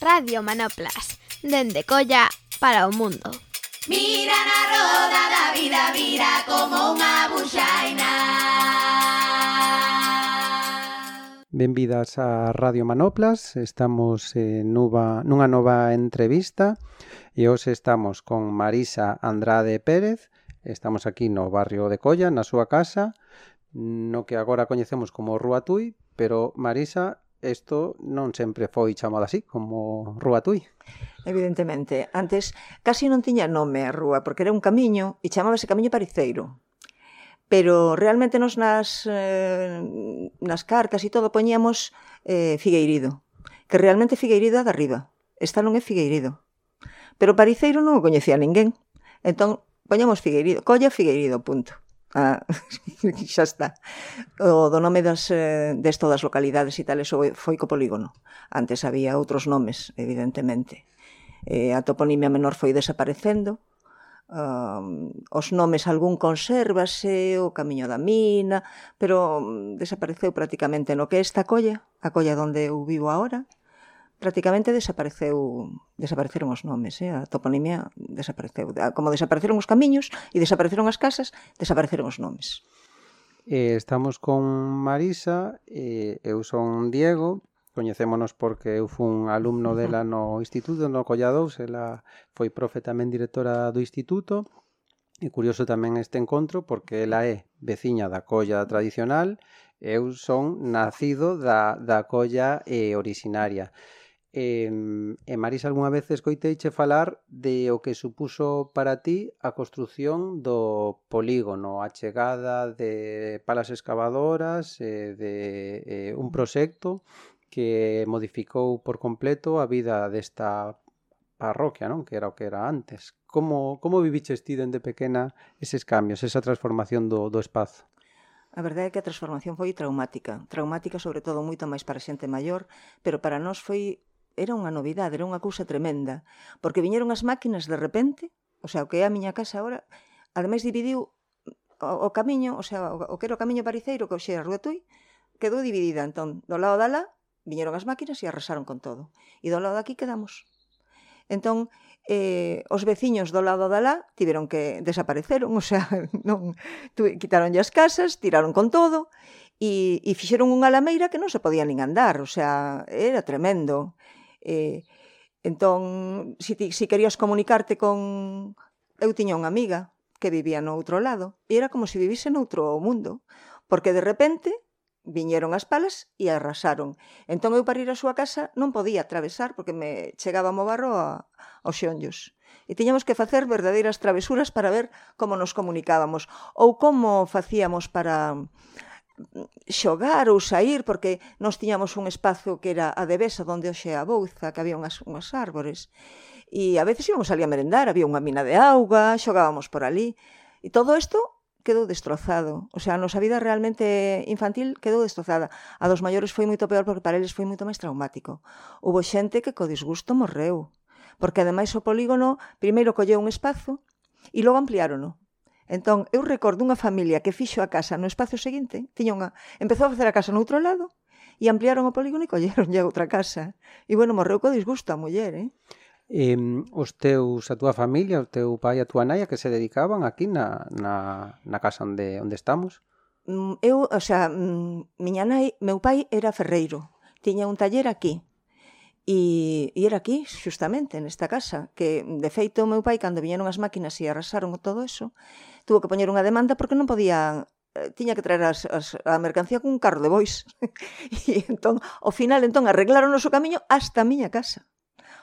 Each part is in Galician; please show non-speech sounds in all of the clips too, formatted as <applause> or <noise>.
Radio Manoplas, dende Colla para o mundo. Mira na roda da vida, vira como unha buxaina. Benvidas a Radio Manoplas, estamos en nuba, nunha nova entrevista e hoxe estamos con Marisa Andrade Pérez, estamos aquí no barrio de Colla, na súa casa, no que agora coñecemos como Rúa Tui, pero Marisa isto non sempre foi chamado así, como Rúa Tui. Evidentemente. Antes, casi non tiña nome a rúa, porque era un camiño e chamábase Camiño Pariceiro. Pero realmente nos nas, eh, nas cartas e todo poñíamos eh, Figueirido, que realmente Figueirido é de arriba. Esta non é Figueirido. Pero Pariceiro non o coñecía ninguén. Entón, poñamos Figueirido, colla Figueirido, punto. Ah, <laughs> xa está. O do nome das, eh, desto das localidades e tal, eso foi co polígono. Antes había outros nomes, evidentemente. Eh, a toponimia menor foi desaparecendo, um, os nomes algún consérvase, o camiño da mina, pero mm, desapareceu prácticamente no que é esta colla, a colla donde eu vivo ahora, prácticamente desapareceu desapareceron os nomes, eh? a toponimia desapareceu. Como desapareceron os camiños e desapareceron as casas, desapareceron os nomes. Eh, estamos con Marisa, eh, eu son Diego, coñecémonos porque eu fun alumno dela no instituto, no Colladous, ela foi profe tamén directora do instituto, e curioso tamén este encontro porque ela é veciña da colla tradicional, eu son nacido da, da colla eh, originaria. E, e eh, Marisa algunha vez escoiteiche falar de o que supuso para ti a construción do polígono, a chegada de palas excavadoras e de e un proxecto que modificou por completo a vida desta parroquia, non? Que era o que era antes. Como, como viviches ti dende pequena eses cambios, esa transformación do, do espazo? A verdade é que a transformación foi traumática, traumática sobre todo moito máis para a xente maior, pero para nós foi era unha novidade, era unha cousa tremenda, porque viñeron as máquinas de repente, o sea, o que é a miña casa agora, ademais dividiu o, o camiño, o sea, o, o que era o camiño pariceiro que hoxe é a Rúa Tui, quedou dividida, entón, do lado dala viñeron as máquinas e arrasaron con todo. E do lado daqui quedamos. Entón, eh, os veciños do lado da lá tiveron que desapareceron, <laughs> o sea, non tu, quitaron as casas, tiraron con todo e, e fixeron unha lameira que non se podía nin andar, o sea, era tremendo. Eh, entón, si, ti, si querías comunicarte con... Eu tiña unha amiga que vivía no outro lado e era como se si vivise noutro mundo, porque de repente viñeron as palas e arrasaron. Entón eu para ir á súa casa non podía atravesar porque me chegaba mo barro a, aos xeonllos. E tiñamos que facer verdadeiras travesuras para ver como nos comunicábamos ou como facíamos para xogar ou sair, porque nós tiñamos un espazo que era a Devesa, onde hoxe a Bouza, que había unhas, unhas árbores, e a veces íbamos ali a merendar, había unha mina de auga, xogábamos por ali, e todo isto quedou destrozado. O sea, a nosa vida realmente infantil quedou destrozada. A dos maiores foi moito peor porque para eles foi moito máis traumático. Houbo xente que co disgusto morreu. Porque ademais o polígono primeiro colleu un espazo e logo ampliárono. Entón, eu recordo unha familia que fixo a casa no espacio seguinte, tiña unha, empezou a facer a casa no outro lado, e ampliaron o polígono e colleronlle <laughs> outra casa. E, bueno, morreu co disgusto a muller, eh? E, os teus, a túa familia, o teu pai e a túa nai, que se dedicaban aquí na, na, na casa onde, onde estamos? Mm, eu, o sea, mm, miña nai, meu pai era ferreiro, tiña un taller aquí. E, e era aquí, xustamente, nesta casa, que, de feito, o meu pai, cando viñeron as máquinas e arrasaron todo eso, tuvo que poñer unha demanda porque non podían eh, tiña que traer as, as, a mercancía cun carro de bois. <laughs> e entón, ao final, entón, arreglaron o seu camiño hasta a miña casa.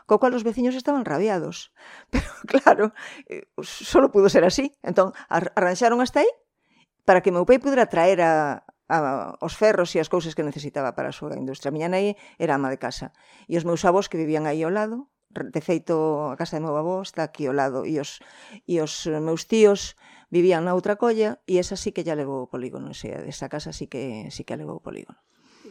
Co cual os veciños estaban rabiados. <laughs> Pero, claro, eh, solo pudo ser así. Entón, arranxaron hasta aí para que meu pai pudera traer a, a, os ferros e as cousas que necesitaba para a súa industria. A miña nai era ama de casa. E os meus avós que vivían aí ao lado, de feito, a casa de meu avó está aquí ao lado, e os, e os meus tíos vivían na outra colla e esa sí que ya levou o polígono, esa, esa casa sí que sí que levou o polígono.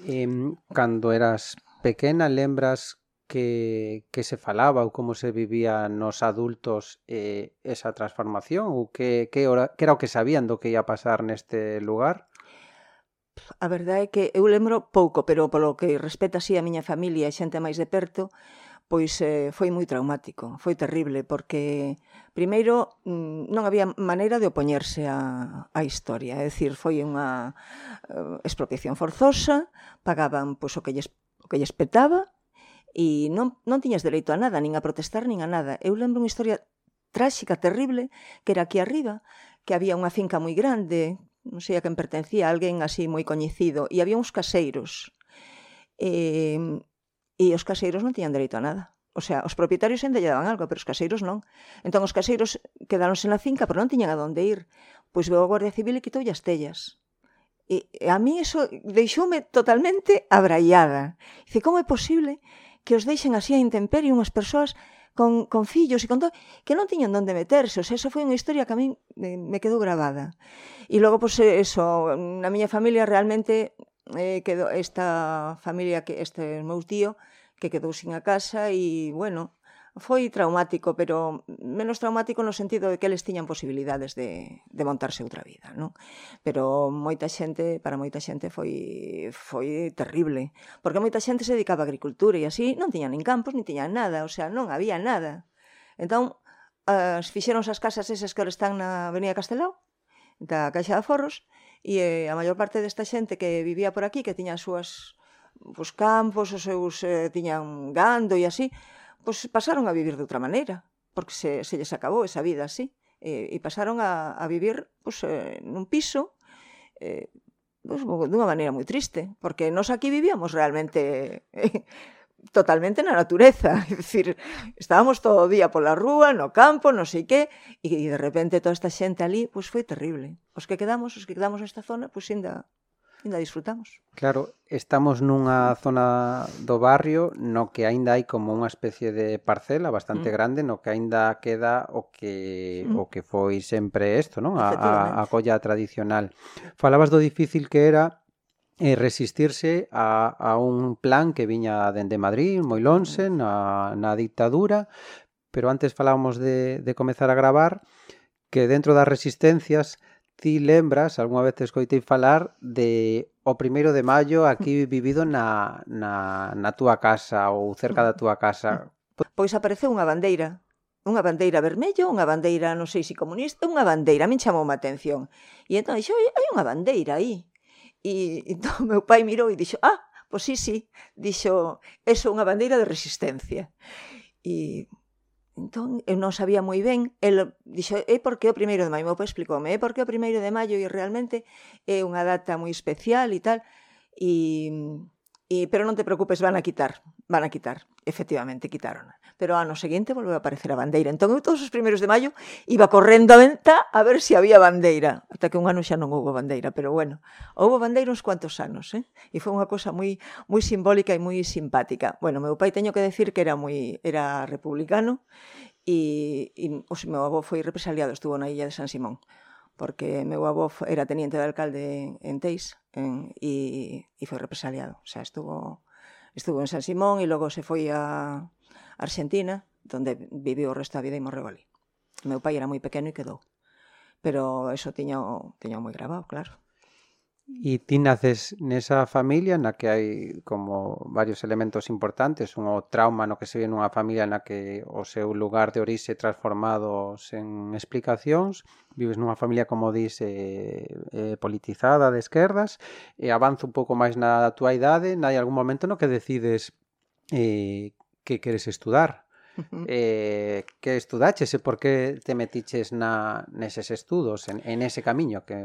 E, cando eras pequena, lembras que, que se falaba ou como se vivía nos adultos eh, esa transformación ou que, que, ora, que era o que sabían do que ia pasar neste lugar? A verdade é que eu lembro pouco, pero polo que respeta así a miña familia e xente máis de perto, pois eh, foi moi traumático, foi terrible, porque primeiro mm, non había maneira de opoñerse a, a historia, é dicir, foi unha eh, expropiación forzosa, pagaban pois, o, que lles, o que lles petaba, e non, non tiñas dereito a nada, nin a protestar, nin a nada. Eu lembro unha historia tráxica, terrible, que era aquí arriba, que había unha finca moi grande, non sei a quen pertencía, alguén así moi coñecido, e había uns caseiros, eh, E os caseiros non tiñan dereito a nada. O sea, os propietarios ainda lle daban algo, pero os caseiros non. Entón, os caseiros quedáronse na finca, pero non tiñan a donde ir. Pois veo a Guardia Civil e quitoulle as tellas. E, e a mí eso deixoume totalmente abraiada. Dice, como é posible que os deixen así a intemperie unhas persoas con, con fillos e con todo, que non tiñan onde meterse. O sea, eso foi unha historia que a mí me, me quedou grabada. E logo, pois, pues, eso, na miña familia realmente eh, quedou esta familia que este meu tío que quedou sin a casa e bueno, foi traumático, pero menos traumático no sentido de que eles tiñan posibilidades de, de montarse outra vida, non? Pero moita xente, para moita xente foi foi terrible, porque moita xente se dedicaba a agricultura e así non tiñan nin campos, nin tiñan nada, o sea, non había nada. Entón, as fixeron as casas esas que ahora están na Avenida Castelao, da Caixa de Forros, E eh, a maior parte desta xente que vivía por aquí, que tiña as súas os campos, os seus eh, tiñan gando e así, pois pasaron a vivir de outra maneira, porque se, se lles acabou esa vida así. E, e pasaron a, a vivir pois, eh, nun piso eh, pues, dunha maneira moi triste, porque nós aquí vivíamos realmente eh, <laughs> totalmente na natureza. É <laughs> dicir, estábamos todo o día pola rúa, no campo, non sei que, e, de repente toda esta xente ali, pois foi terrible. Os que quedamos, os que quedamos nesta zona, pois ainda ainda disfrutamos. Claro, estamos nunha zona do barrio no que aínda hai como unha especie de parcela bastante mm. grande, no que aínda queda o que mm. o que foi sempre isto, non? A, a, a colla tradicional. Falabas do difícil que era e resistirse a, a un plan que viña dende Madrid, moi lonxe, na, na dictadura, pero antes falábamos de, de comezar a gravar que dentro das resistencias ti lembras, algunha vez te escoitei falar de o primeiro de maio aquí <laughs> vivido na, na, na túa casa ou cerca da túa casa. <laughs> Pois apareceu unha bandeira unha bandeira vermella, unha bandeira, non sei se comunista, unha bandeira, a min chamou a atención. E entón, dixo, hai unha bandeira aí. E entón <laughs> meu pai mirou e dixo, ah, pois sí, sí, dixo, eso é unha bandeira de resistencia. E Entón, eu non sabía moi ben, el dixo, é porque o primeiro de maio, meu pai explicoume, é porque o primeiro de maio e realmente é unha data moi especial e tal, e, e pero non te preocupes, van a quitar van a quitar. Efectivamente, quitaron. Pero ano seguinte volveu a aparecer a bandeira. Entón, eu todos os primeiros de maio iba correndo a venta a ver se si había bandeira. Ata que un ano xa non houbo bandeira, pero bueno, houbo bandeira uns cuantos anos, eh? E foi unha cosa moi moi simbólica e moi simpática. Bueno, meu pai teño que decir que era moi era republicano e, e o meu avó foi represaliado, estuvo na illa de San Simón porque meu avó era teniente de alcalde en Teis en, e, e foi represaliado, o sea, estuvo estuvo en San Simón e logo se foi a Argentina, donde viviu o resto da vida e morreu ali. O meu pai era moi pequeno e quedou. Pero eso tiña, tiña moi grabado, claro. E ti naces nesa familia na que hai como varios elementos importantes, un o trauma no que se ve nunha familia na que o seu lugar de orixe transformado sen explicacións, vives nunha familia como dis eh, eh, politizada de esquerdas, e avanza un pouco máis na tua idade, nai algún momento no que decides eh, que queres estudar. Uh -huh. eh, que estudaches e por que te metiches na, neses estudos, en, en ese camiño que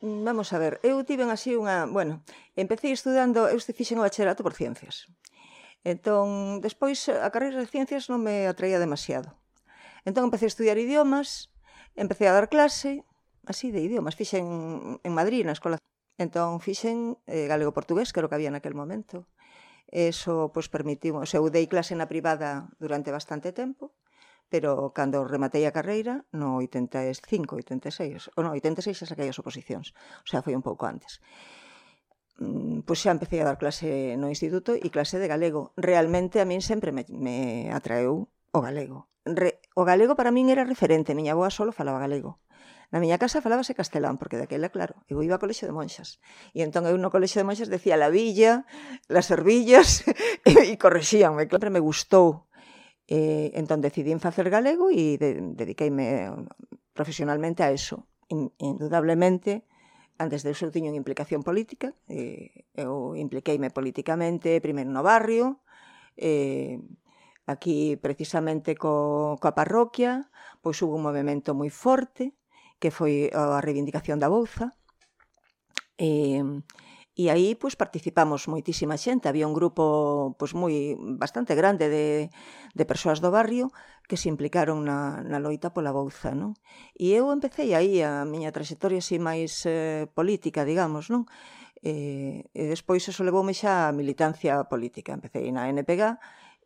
Mm, vamos a ver, eu tiven así unha... Bueno, empecé estudando, eu fixen o bachillerato por ciencias. Entón, despois, a carreira de ciencias non me atraía demasiado. Entón, empecé a estudiar idiomas, empecé a dar clase, así de idiomas, fixen en Madrid, na escola. Entón, fixen eh, galego-portugués, que era o que había naquel momento. Eso, pois, pues, permitiu... O sea, eu dei clase na privada durante bastante tempo, pero cando rematei a carreira, no 85, 86, ou no, 86 xa saquei as oposicións, o sea, foi un pouco antes. Mm, pois xa empecé a dar clase no instituto e clase de galego. Realmente a min sempre me, me atraeu o galego. Re, o galego para min era referente, miña boa solo falaba galego. Na miña casa falábase castelán, porque daquela, claro, eu iba ao colexo de monxas. E entón eu no colexo de monxas decía la villa, las ervillas, <laughs> e correxíanme. Sempre me gustou E, entón decidín facer galego e de, dediqueime profesionalmente a eso. In, indudablemente, antes de eu tiño unha implicación política, e, eu impliqueime políticamente primeiro no barrio, e, aquí precisamente co, coa parroquia, pois hubo un movimento moi forte, que foi a reivindicación da Bouza, Eh, e E aí pois participamos moitísima xente, había un grupo pois moi bastante grande de de persoas do barrio que se implicaron na na loita pola Bouza, non? E eu empecé aí a miña trayectoria así máis eh, política, digamos, non? E, e despois eso levoume xa a militancia política. Empecé na NPG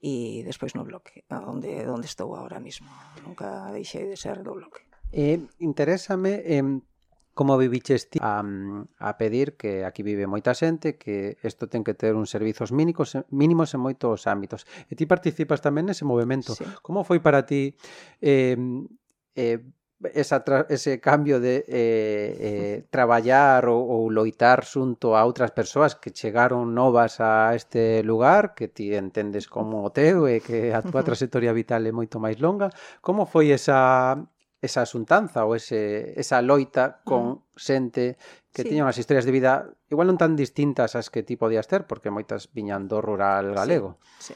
e despois no Bloque, onde onde estou agora mesmo. Nunca deixei de ser do Bloque. Eh, interésame eh, Como viviches ti a, a pedir que aquí vive moita xente, que isto ten que ter uns servizos mínimos, mínimos en moitos ámbitos. E ti participas tamén nese movimento. Sí. Como foi para ti eh, eh, esa tra ese cambio de eh, eh, <laughs> traballar ou, ou loitar xunto a outras persoas que chegaron novas a este lugar que ti entendes como o teu e que a túa <laughs> trayectoria vital é moito máis longa como foi esa esa xuntanza ou ese, esa loita con mm. xente que sí. tiñan as historias de vida igual non tan distintas as que ti podías ter, porque moitas viñan do rural galego. Sí, sí.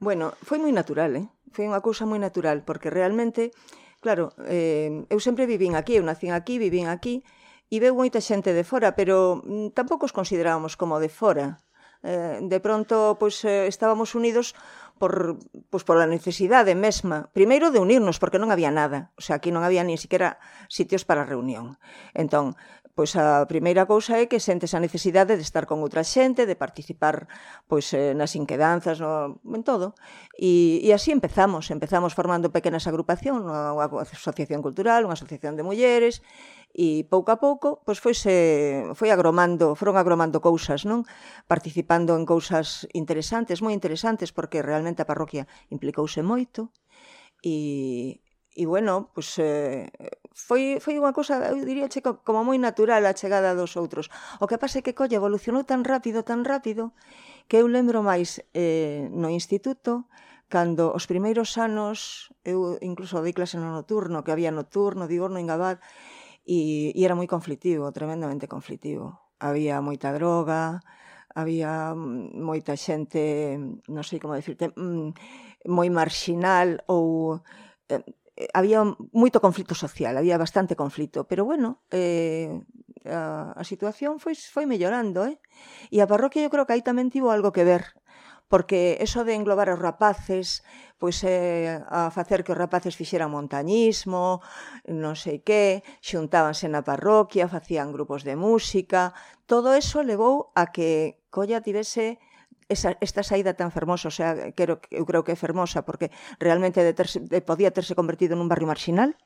Bueno, foi moi natural, eh? Foi unha cousa moi natural, porque realmente, claro, eh, eu sempre vivín aquí, eu nacín aquí, vivín aquí, e veu moita xente de fora, pero mm, tampouco os considerábamos como de fora eh, de pronto pois eh, estábamos unidos por pois pola necesidade mesma, primeiro de unirnos porque non había nada, o sea, aquí non había ni siquiera sitios para reunión. Entón, Pois a primeira cousa é que sentes a necesidade de estar con outra xente, de participar pois eh, nas inquedanzas, no, en todo. E, e así empezamos, empezamos formando pequenas agrupacións, unha, unha asociación cultural, unha asociación de mulleres, e pouco a pouco pois foise, foi agromando, foron agromando cousas, non? Participando en cousas interesantes, moi interesantes, porque realmente a parroquia implicouse moito, e, E bueno, pois eh, foi, foi unha cousa, eu diría, che, como moi natural a chegada dos outros. O que pasa é que Colle evolucionou tan rápido, tan rápido, que eu lembro máis eh, no instituto, cando os primeiros anos, eu incluso dei clase no noturno, que había noturno, diurno, ingabad, e, e era moi conflitivo, tremendamente conflitivo. Había moita droga, había mm, moita xente, non sei como decirte, mm, moi marxinal ou eh, había moito conflito social, había bastante conflito, pero bueno, eh, a, a situación foi, foi mellorando, eh? E a parroquia eu creo que aí tamén tivo algo que ver, porque eso de englobar os rapaces, pois eh, a facer que os rapaces fixeran montañismo, non sei que, xuntábanse na parroquia, facían grupos de música, todo eso levou a que Colla tivese esa, esta saída tan fermosa, o sea, quero, eu creo que é fermosa, porque realmente de terse, de, podía terse convertido nun barrio marxinal,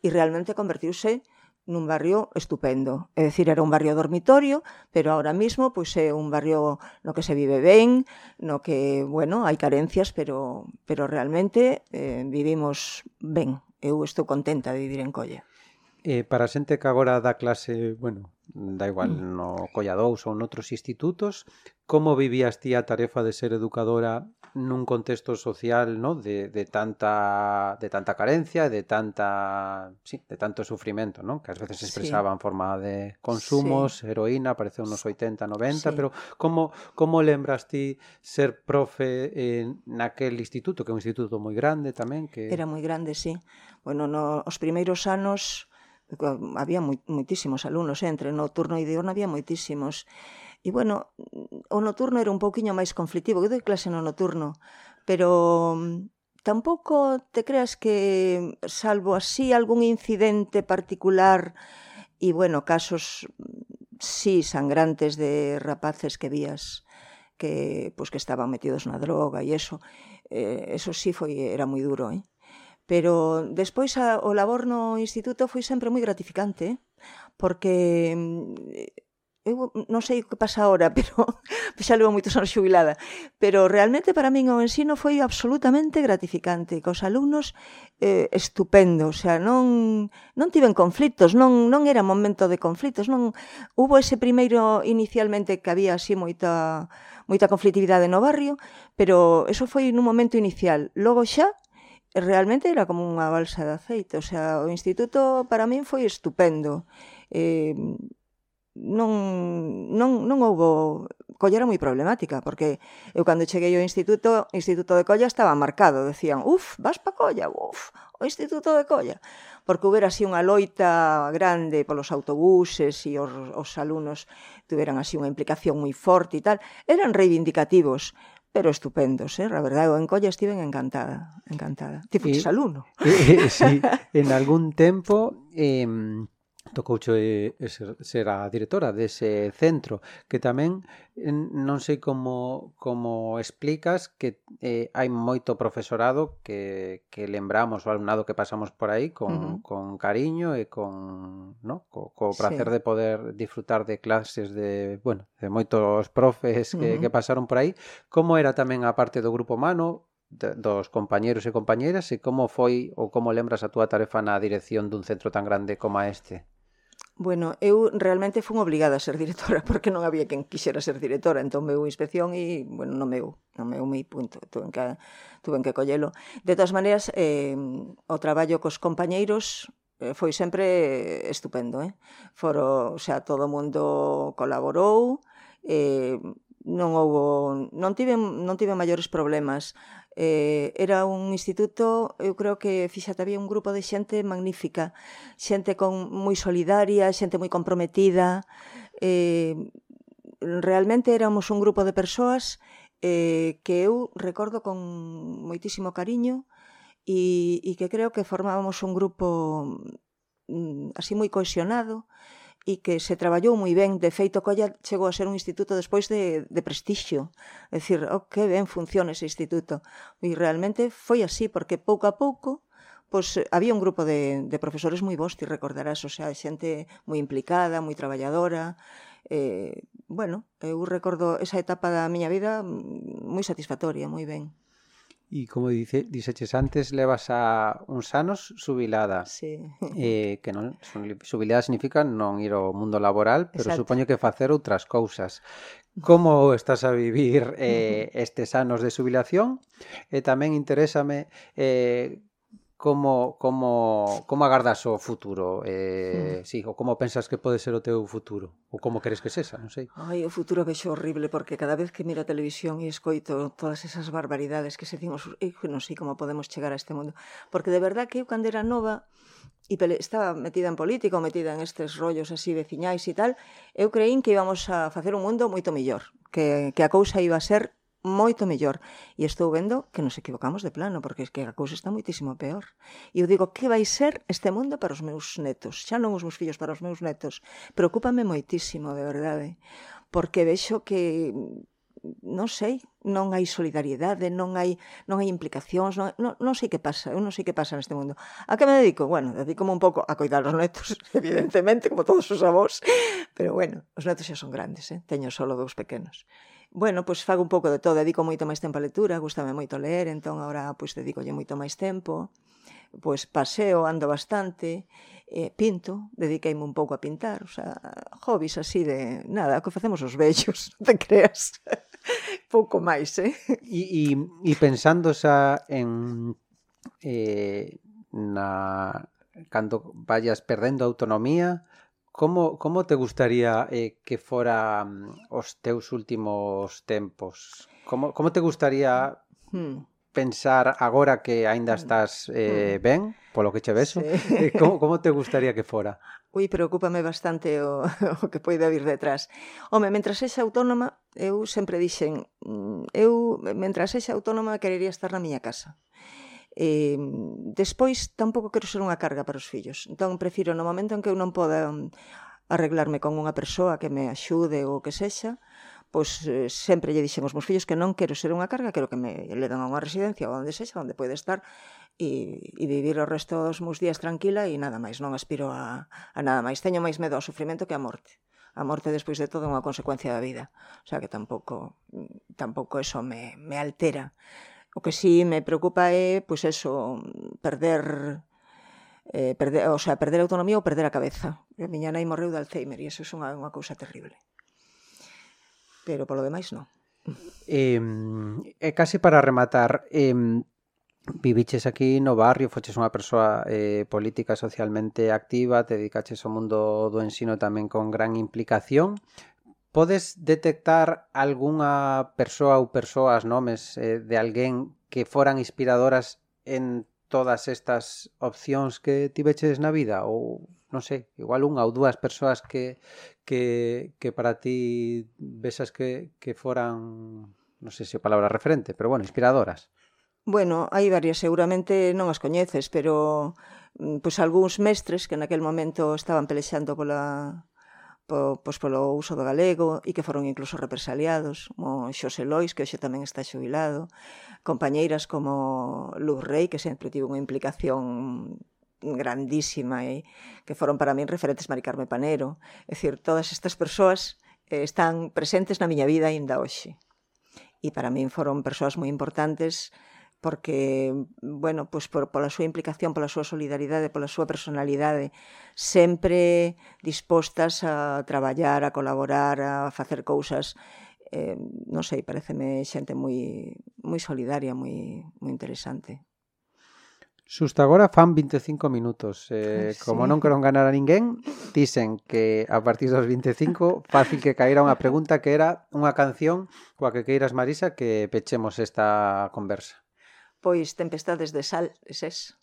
e realmente convertiuse nun barrio estupendo. É dicir, era un barrio dormitorio, pero ahora mismo pois é un barrio no que se vive ben, no que, bueno, hai carencias, pero pero realmente eh, vivimos ben. Eu estou contenta de vivir en Colla. Eh, para a xente que agora dá clase, bueno, da igual mm. no Collados ou noutros institutos, como vivías ti a tarefa de ser educadora nun contexto social, no, de de tanta de tanta carencia, de tanta, sí, de tanto sufrimento, no, Que ás veces se expresaba sí. en forma de consumos, sí. heroína, apareceu nos 80, 90, sí. pero como como lembras ti ser profe en naquel instituto, que é un instituto moi grande tamén, que Era moi grande, sí. Bueno, no os primeiros anos había moitísimos alumnos, eh? entre nocturno e diurno había moitísimos. E bueno, o nocturno era un pouquiño máis conflictivo, eu doi clase no nocturno, pero mm, tampouco te creas que, salvo así algún incidente particular e, bueno, casos mm, sí sangrantes de rapaces que vías que, pues, que estaban metidos na droga e eso, eh, eso sí foi, era moi duro, eh? Pero despois a, o labor no instituto foi sempre moi gratificante, eh? porque mm, eu non sei o que pasa agora, <laughs> pero xa levo moitos anos xubilada, pero realmente para min o ensino foi absolutamente gratificante, cos alumnos eh, estupendo, o sea, non, non tiven conflitos, non, non era momento de conflitos, non hubo ese primeiro inicialmente que había así moita, moita conflitividade no barrio, pero eso foi nun momento inicial, logo xa realmente era como unha balsa de aceite, o sea, o instituto para min foi estupendo. Eh, non, non, non houbo... Colla era moi problemática, porque eu cando cheguei ao instituto, o instituto de Colla estaba marcado, decían, uf, vas pa Colla, uf, o instituto de Colla. Porque houbera así unha loita grande polos autobuses e os, os alumnos tuveran así unha implicación moi forte e tal. Eran reivindicativos, pero estupendos, eh? A verdade, en Colla estiven encantada, encantada. Ti fuches alumno. <laughs> Eh, sí, <laughs> en algún tempo... Eh, tocouche eh, ser a directora dese centro, que tamén non sei como, como explicas que eh, hai moito profesorado que, que lembramos o alumnado que pasamos por aí con, uh -huh. con cariño e con no? co, co placer sí. de poder disfrutar de clases de, bueno, de moitos profes que, uh -huh. que pasaron por aí. Como era tamén a parte do grupo humano, dos compañeros e compañeras e como foi ou como lembras a túa tarefa na dirección dun centro tan grande como este? Bueno, eu realmente fun obligada a ser directora <laughs> porque non había quen quixera ser directora, entón meu inspección e, bueno, non meu, non meu mi punto, tuve que, tuve que collelo. De todas maneiras, eh, o traballo cos compañeiros eh, foi sempre estupendo, eh? Foro, o sea, todo o mundo colaborou, eh, non houbo non tive non tive maiores problemas. Eh, era un instituto, eu creo que fíxate, había un grupo de xente magnífica, xente con moi solidaria, xente moi comprometida. Eh, realmente éramos un grupo de persoas eh, que eu recordo con moitísimo cariño e, e que creo que formábamos un grupo mm, así moi cohesionado, e que se traballou moi ben, de feito Colla chegou a ser un instituto despois de, de prestixio, é dicir, oh, que ben funciona ese instituto, e realmente foi así, porque pouco a pouco pois había un grupo de, de profesores moi bons, ti recordarás, o sea, xente moi implicada, moi traballadora, eh, bueno, eu recordo esa etapa da miña vida mm, moi satisfactoria, moi ben. E como dice, dixeches antes, levas a uns anos subilada. Sí. Eh, que non, subilada significa non ir ao mundo laboral, pero Exacto. supoño que facer outras cousas. Como estás a vivir eh, <laughs> estes anos de subilación? E tamén interésame eh, como como como agardas o futuro? Eh, mm. Sí, ou como pensas que pode ser o teu futuro? Ou como queres que sexa, non sei? Ai, o futuro vexo horrible porque cada vez que miro a televisión e escoito todas esas barbaridades que se dicen, non sei como podemos chegar a este mundo, porque de verdad que eu cando era nova e estaba metida en política ou metida en estes rollos así veciñais e tal, eu creín que íbamos a facer un mundo moito mellor, que, que a cousa iba a ser moito mellor. E estou vendo que nos equivocamos de plano, porque es que a cousa está moitísimo peor. E eu digo, que vai ser este mundo para os meus netos? Xa non os meus fillos, para os meus netos. Preocúpame moitísimo, de verdade. Porque vexo que non sei, non hai solidariedade, non hai non hai implicacións, non, non, non sei que pasa, eu non sei que pasa neste mundo. A que me dedico? Bueno, dedico un pouco a coidar os netos, <laughs> evidentemente, como todos os avós, pero bueno, os netos xa son grandes, eh? teño solo dous pequenos bueno, pois fago un pouco de todo, dedico moito máis tempo á lectura, gustame moito ler, entón agora pois dedicolle moito máis tempo, pois paseo, ando bastante, eh, pinto, dediqueime un pouco a pintar, o sea, hobbies así de nada, que facemos os vellos, <laughs> non te creas. <laughs> pouco máis, eh? E, e, e pensando xa en eh, na cando vayas perdendo autonomía, Como, como te gustaría eh, que fora mm, os teus últimos tempos? Como, como te gustaría hmm. pensar agora que aínda hmm. estás eh, hmm. ben, polo que che beso, sí. <laughs> Eh, como, como te gustaría que fora? Ui, preocúpame bastante o, <laughs> o que poida vir detrás. Home, mentras sexa autónoma, eu sempre dixen, mm, eu, mentras sexa autónoma, querería estar na miña casa Eh, despois, tampouco quero ser unha carga para os fillos. Entón, prefiro no momento en que eu non poda arreglarme con unha persoa que me axude ou que sexa, pois eh, sempre lle dixen aos meus fillos que non quero ser unha carga, quero que me le dan a unha residencia ou onde sexa, onde pode estar e, e vivir o resto dos meus días tranquila e nada máis, non aspiro a, a nada máis. Teño máis medo ao sufrimento que á morte. A morte despois de todo é unha consecuencia da vida. O sea que tampouco tampouco eso me, me altera. O que sí me preocupa é, pois eso, perder eh, perder, o sea, perder a autonomía ou perder a cabeza. A miña nai morreu de Alzheimer e eso é unha, unha cousa terrible. Pero polo demais non. Eh, eh, case para rematar, eh, viviches aquí no barrio, foches unha persoa eh, política socialmente activa, te dedicaches ao mundo do ensino tamén con gran implicación. Podes detectar algunha persoa ou persoas, nomes eh, de alguén que foran inspiradoras en todas estas opcións que tiveches na vida? Ou, non sei, igual unha ou dúas persoas que, que, que para ti vesas que, que foran, non sei se a palabra referente, pero bueno, inspiradoras. Bueno, hai varias, seguramente non as coñeces, pero mm, pois algúns mestres que naquel momento estaban pelexando pola po, pois polo uso do galego e que foron incluso represaliados, como Xosé Lois, que hoxe tamén está xubilado, compañeiras como Luz Rey, que sempre tivo unha implicación grandísima e que foron para min referentes Mari Carme Panero. É dicir, todas estas persoas eh, están presentes na miña vida aínda hoxe. E para min foron persoas moi importantes porque, bueno, pois por, pola súa implicación, pola súa solidaridade, pola súa personalidade, sempre dispostas a traballar, a colaborar, a facer cousas, eh, non sei, pareceme xente moi, moi solidaria, moi, moi interesante. Xusto agora fan 25 minutos. Eh, sí. Como non queron ganar a ninguén, dicen que a partir dos 25 fácil que caíra unha pregunta que era unha canción coa que queiras, Marisa, que pechemos esta conversa pois Tempestades de Sal, eses.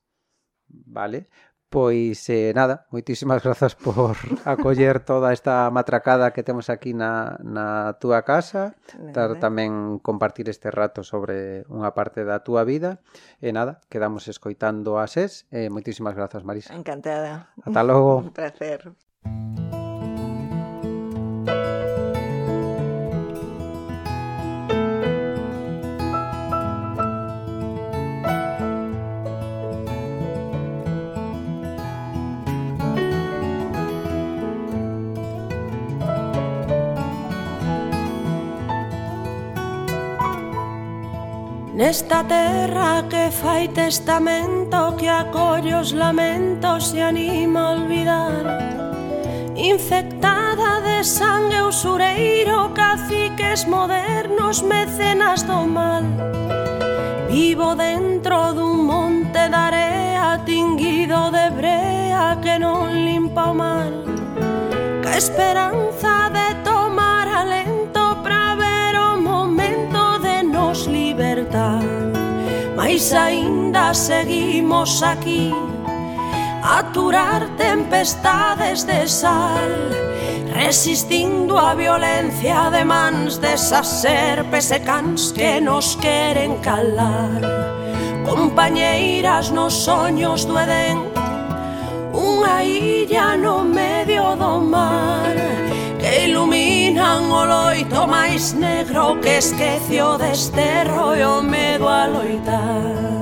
Vale, Pois eh, nada, moitísimas <laughs> grazas por acoller toda esta matracada que temos aquí na, na túa casa. Tar, Tamén compartir este rato sobre unha parte da túa vida. E nada, quedamos escoitando a SES eh, Moitísimas grazas Marisa. Encantada. Ata logo. <laughs> Un placer. Nesta terra que fai testamento Que acolle os lamentos e anima a olvidar. Infectada de sangue usureiro Caciques modernos, mecenas do mal. Vivo dentro dun monte de area Tinguido de brea que non limpa o mal Ca esperanza de Pois aínda seguimos aquí. Aturar tempestades de sal Resistindo a violencia de mans Desas serpes e cans que nos queren calar. Compañeiras nos soños do Edén Unha illa no medio do mar iluminan o loito máis negro que esquecio e o medo a loitar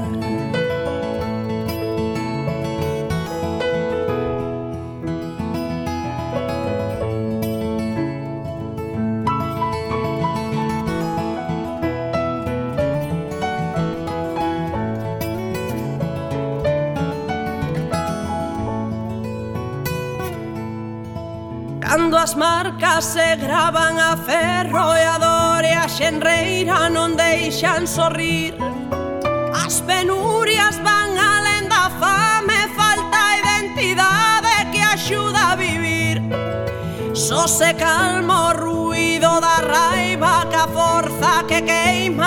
marcas se gravan a ferro e a dor e a xenreira non deixan sorrir. As penurias van alén da fame, falta identidade que axuda a vivir. Só se calmo o ruido da raiva que a forza que queima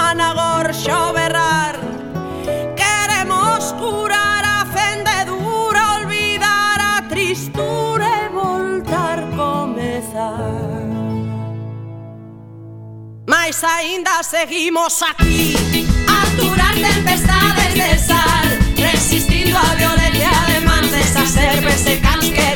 Ainda seguimos aquí. Aturar tempestades de sal Resistindo a violencia de mandes A cans que